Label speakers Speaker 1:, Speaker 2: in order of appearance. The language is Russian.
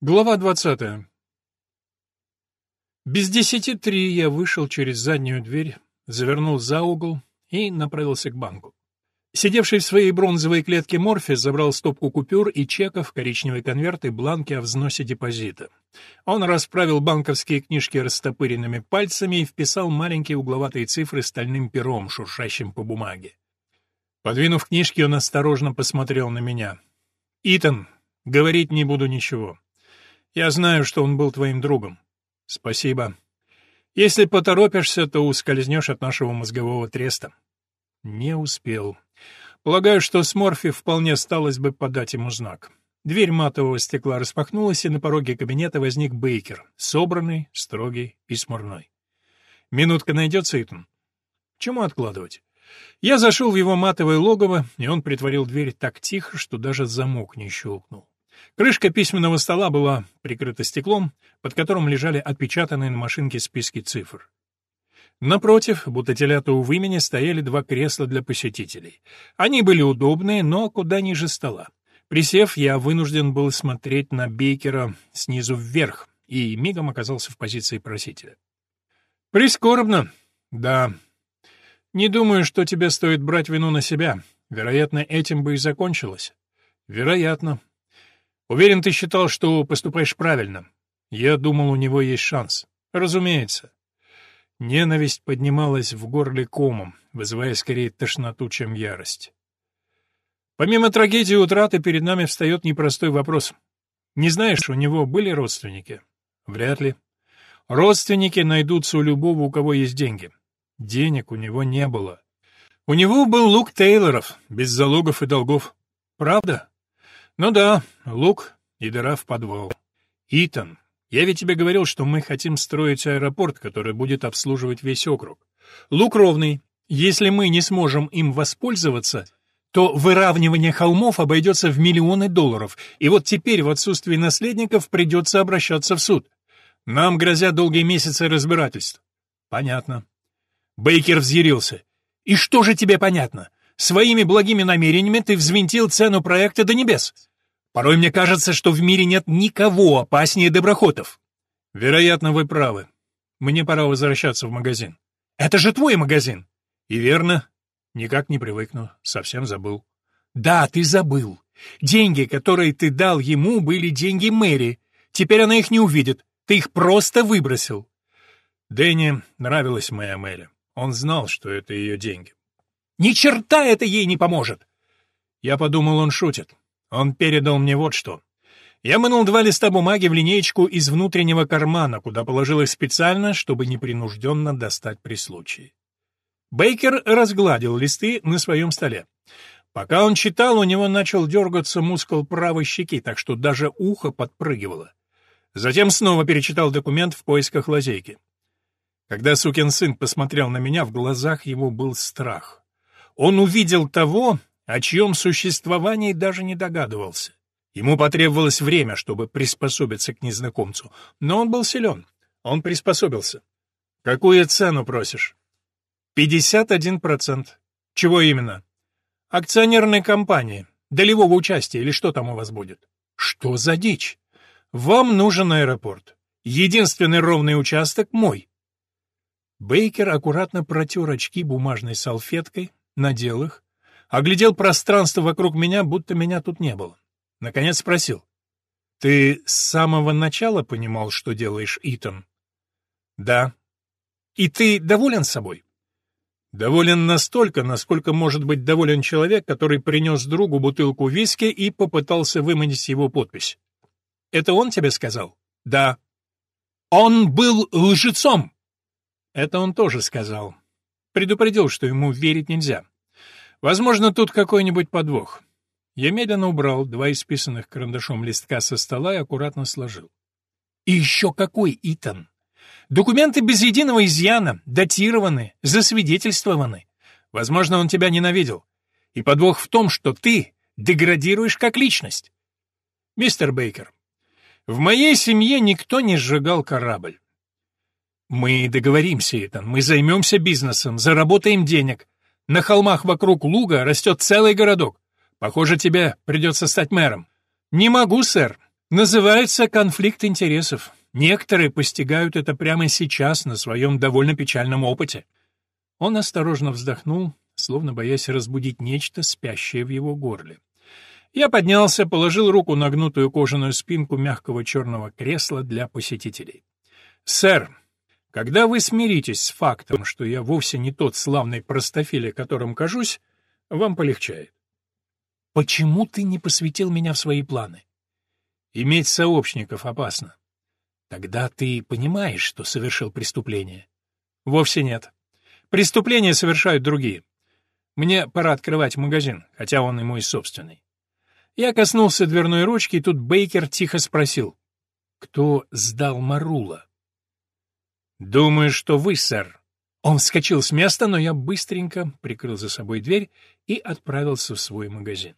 Speaker 1: Глава двадцатая. Без десяти три я вышел через заднюю дверь, завернул за угол и направился к банку. Сидевший в своей бронзовой клетке Морфи забрал стопку купюр и чеков, коричневый конверт и бланки о взносе депозита. Он расправил банковские книжки растопыренными пальцами и вписал маленькие угловатые цифры стальным пером, шуршащим по бумаге. Подвинув книжки, он осторожно посмотрел на меня. «Итан, говорить не буду ничего. Я знаю, что он был твоим другом. Спасибо. Если поторопишься, то ускользнешь от нашего мозгового треста. Не успел. Полагаю, что с Морфи вполне осталось бы подать ему знак. Дверь матового стекла распахнулась, и на пороге кабинета возник Бейкер, собранный, строгий и смурной. «Минутка найдется, Итан?» «Чему откладывать?» Я зашел в его матовое логово, и он притворил дверь так тихо, что даже замок не щелкнул. Крышка письменного стола была прикрыта стеклом, под которым лежали отпечатанные на машинке списки цифр. Напротив, будто телята у вымени, стояли два кресла для посетителей. Они были удобные, но куда ниже стола. Присев, я вынужден был смотреть на Бейкера снизу вверх и мигом оказался в позиции просителя. «Прискорбно. Да. Не думаю, что тебе стоит брать вину на себя. Вероятно, этим бы и закончилось. Вероятно. Уверен, ты считал, что поступаешь правильно. Я думал, у него есть шанс. Разумеется. Ненависть поднималась в горле комом, вызывая скорее тошноту, чем ярость. Помимо трагедии утраты, перед нами встает непростой вопрос. Не знаешь, у него были родственники? Вряд ли. Родственники найдутся у любого, у кого есть деньги. Денег у него не было. У него был лук Тейлоров, без залогов и долгов. Правда? Ну да, лук и дыра в подвал. Итан, я ведь тебе говорил, что мы хотим строить аэропорт, который будет обслуживать весь округ. Лук ровный. Если мы не сможем им воспользоваться, то выравнивание холмов обойдется в миллионы долларов, и вот теперь в отсутствии наследников придется обращаться в суд. Нам грозят долгие месяцы разбирательств. Понятно. Бейкер взъярился. И что же тебе понятно? Своими благими намерениями ты взвинтил цену проекта до небес. Порой мне кажется, что в мире нет никого опаснее доброхотов. Вероятно, вы правы. Мне пора возвращаться в магазин. Это же твой магазин. И верно. Никак не привыкну. Совсем забыл. Да, ты забыл. Деньги, которые ты дал ему, были деньги Мэри. Теперь она их не увидит. Ты их просто выбросил. Дэнни нравилась моя Мэри. Он знал, что это ее деньги. Ни черта это ей не поможет. Я подумал, он шутит. Он передал мне вот что. Я вынул два листа бумаги в линеечку из внутреннего кармана, куда положил их специально, чтобы непринужденно достать при случае. Бейкер разгладил листы на своем столе. Пока он читал, у него начал дергаться мускул правой щеки, так что даже ухо подпрыгивало. Затем снова перечитал документ в поисках лазейки. Когда сукин сын посмотрел на меня, в глазах его был страх. Он увидел того, о чьем существовании даже не догадывался. Ему потребовалось время, чтобы приспособиться к незнакомцу, но он был силен. Он приспособился. «Какую цену просишь?» «Пятьдесят один процент». «Чего именно?» «Акционерной компании. Долевого участия или что там у вас будет?» «Что за дичь? Вам нужен аэропорт. Единственный ровный участок мой». Бейкер аккуратно протер очки бумажной салфеткой, надел их, оглядел пространство вокруг меня, будто меня тут не было. Наконец спросил. «Ты с самого начала понимал, что делаешь, Итан?» «Да». «И ты доволен собой?» «Доволен настолько, насколько может быть доволен человек, который принес другу бутылку виски и попытался выманить его подпись». «Это он тебе сказал?» «Да». «Он был лжецом!» «Это он тоже сказал. Предупредил, что ему верить нельзя. Возможно, тут какой-нибудь подвох. Я медленно убрал два исписанных карандашом листка со стола и аккуратно сложил. И еще какой, Итан! Документы без единого изъяна, датированы, засвидетельствованы. Возможно, он тебя ненавидел. И подвох в том, что ты деградируешь как личность. Мистер Бейкер, в моей семье никто не сжигал корабль. Мы договоримся, Итан, мы займемся бизнесом, заработаем денег. На холмах вокруг луга растет целый городок. Похоже, тебе придется стать мэром. Не могу, сэр. Называется конфликт интересов. Некоторые постигают это прямо сейчас на своем довольно печальном опыте. Он осторожно вздохнул, словно боясь разбудить нечто, спящее в его горле. Я поднялся, положил руку на гнутую кожаную спинку мягкого черного кресла для посетителей. «Сэр, когда вы смиритесь с фактом, что я вовсе не тот славный простофиля, которым кажусь, вам полегчает. Почему ты не посвятил меня в свои планы? Иметь сообщников опасно. Тогда ты понимаешь, что совершил преступление? Вовсе нет. Преступления совершают другие. Мне пора открывать магазин, хотя он и мой собственный. Я коснулся дверной ручки, и тут Бейкер тихо спросил. «Кто сдал Марула?» «Думаю, что вы, сэр». Он вскочил с места, но я быстренько прикрыл за собой дверь и отправился в свой магазин.